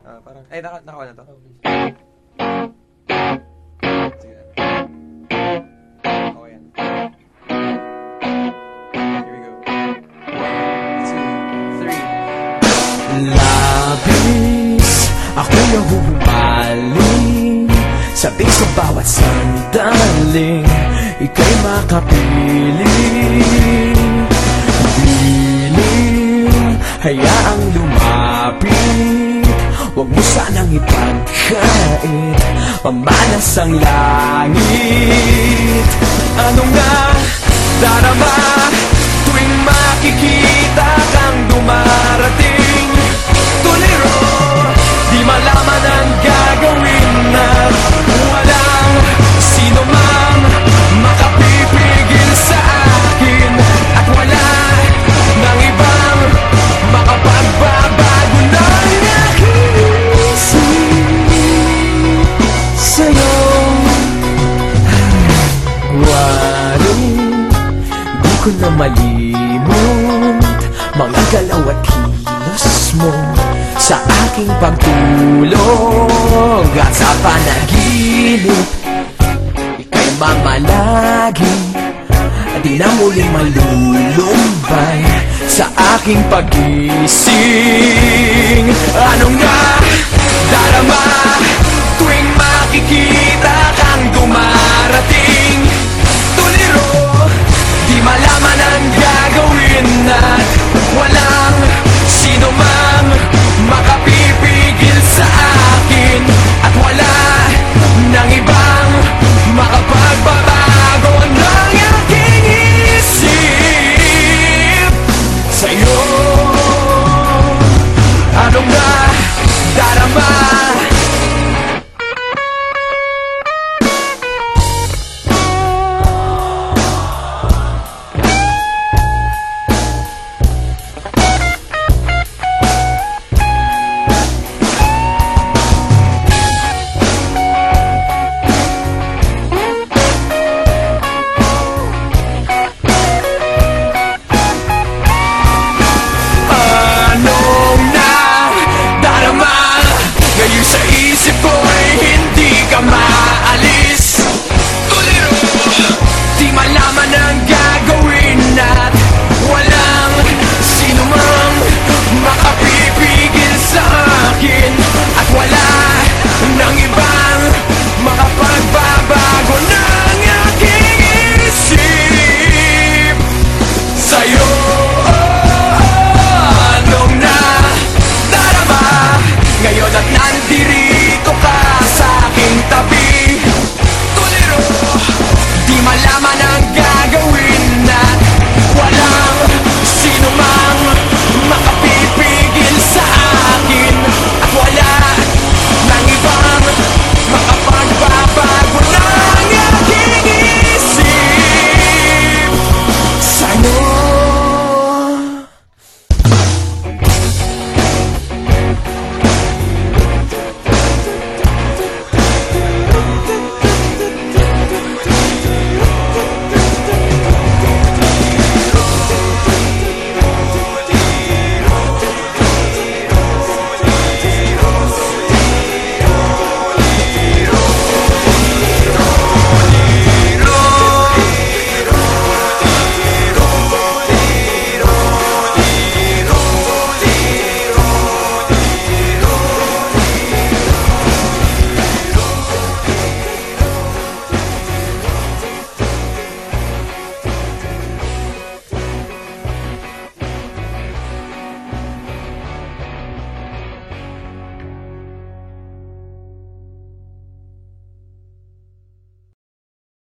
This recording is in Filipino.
Ah, parang, eh, naka, naka na to. Sige na. Okay yan. Here we go. One, two, three. Labis Ako'y nahuhumaling Sabi sa bawat sandaling Ika'y makapiling Piling Hayaang lumapit Huwag mo sanang ipagkait Pamalas ang langit. Ano nga darama Tuwing makikita malimot Mga galaw at hilos mo Sa aking pagtulog. At sa panaginip Ika'y mamalagi Di na muling malulumbay Sa aking pagising. Ano nga darama Tuwing makikita kang dumarating